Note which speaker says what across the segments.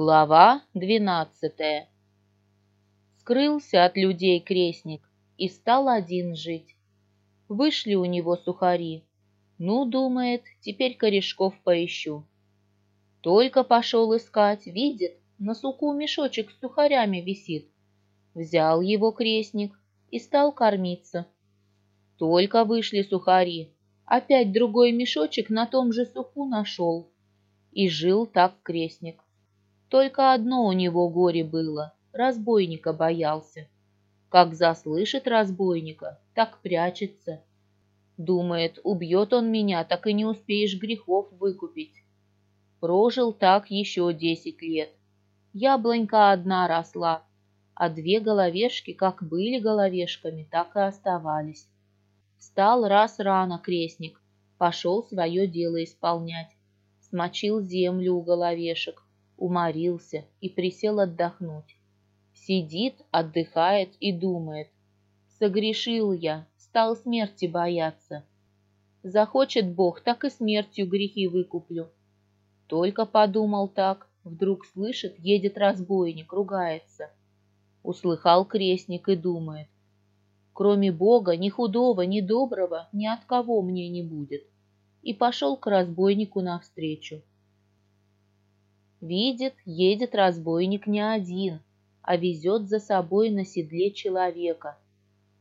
Speaker 1: Глава двенадцатая Скрылся от людей крестник и стал один жить. Вышли у него сухари. Ну, думает, теперь корешков поищу. Только пошел искать, видит, на суку мешочек с сухарями висит. Взял его крестник и стал кормиться. Только вышли сухари, опять другой мешочек на том же суку нашел. И жил так крестник. Только одно у него горе было, разбойника боялся. Как заслышит разбойника, так прячется. Думает, убьет он меня, так и не успеешь грехов выкупить. Прожил так еще десять лет. Яблонька одна росла, а две головешки, как были головешками, так и оставались. Встал раз рано крестник, пошел свое дело исполнять. Смочил землю у головешек, уморился и присел отдохнуть. Сидит, отдыхает и думает. Согрешил я, стал смерти бояться. Захочет Бог, так и смертью грехи выкуплю. Только подумал так, вдруг слышит, едет разбойник, ругается. Услыхал крестник и думает. Кроме Бога ни худого, ни доброго ни от кого мне не будет. И пошел к разбойнику навстречу. Видит, едет разбойник не один, а везет за собой на седле человека.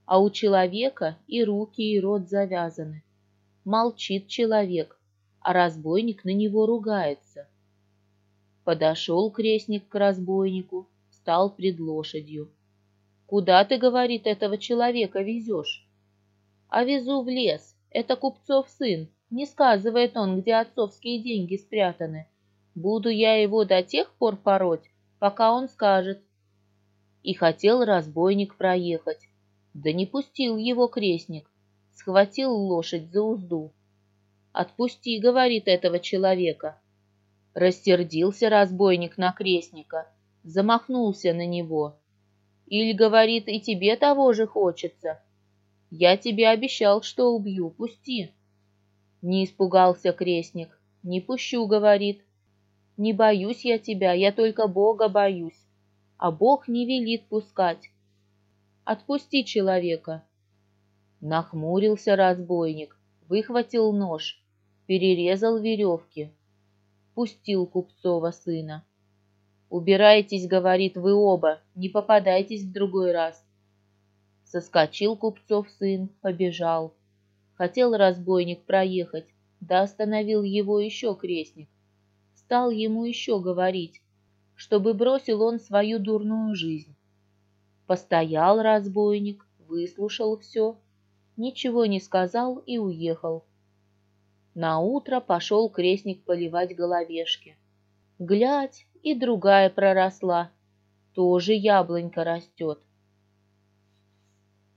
Speaker 1: А у человека и руки, и рот завязаны. Молчит человек, а разбойник на него ругается. Подошел крестник к разбойнику, стал пред лошадью. «Куда ты, — говорит, — этого человека везешь?» «А везу в лес, это купцов сын, не сказывает он, где отцовские деньги спрятаны, Буду я его до тех пор пороть, пока он скажет. И хотел разбойник проехать. Да не пустил его крестник, схватил лошадь за узду. «Отпусти», — говорит этого человека. Рассердился разбойник на крестника, замахнулся на него. Или, говорит, и тебе того же хочется. Я тебе обещал, что убью, пусти. Не испугался крестник. Не пущу, говорит. Не боюсь я тебя, я только Бога боюсь, а Бог не велит пускать. Отпусти человека. Нахмурился разбойник, выхватил нож, перерезал веревки, пустил Купцова сына. «Убирайтесь, — говорит, — вы оба, не попадайтесь в другой раз». Соскочил Купцов сын, побежал. Хотел разбойник проехать, да остановил его еще крестник стал ему еще говорить, чтобы бросил он свою дурную жизнь. Постоял разбойник, выслушал все, ничего не сказал и уехал. На утро пошел крестник поливать головешки. Глядь, и другая проросла, тоже яблонька растет.